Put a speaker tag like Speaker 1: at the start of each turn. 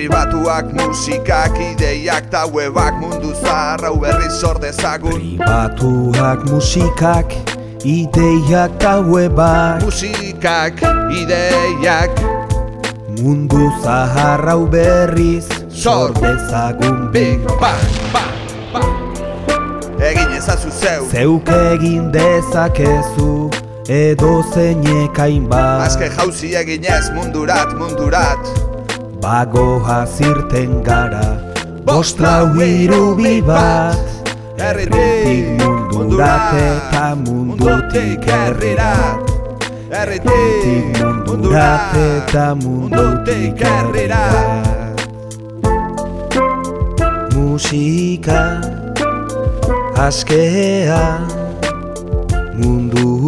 Speaker 1: Pribatuak, musikak, ideiak ta webak mundu zaharra berriz sordezagun
Speaker 2: Pribatuak, musikak, ideiak ta webak
Speaker 1: Musikak, ideiak,
Speaker 2: Mundu zaharra berriz
Speaker 1: Sor.
Speaker 2: sordezagun
Speaker 1: Big Bang, bang, bang. Egin ezazu zeu.
Speaker 2: Zeuk egin dezakezu edo zeinek hainbat.
Speaker 1: Azke jauzi eginez mundurat, mundurat
Speaker 2: Bagoa zirten gara Bost lau hiru bi bat.
Speaker 1: Herritik
Speaker 2: mundurat eta mundutik herrirat.
Speaker 1: Herritik
Speaker 2: mundurat eta mundutik herrirat. Musika askea mundurat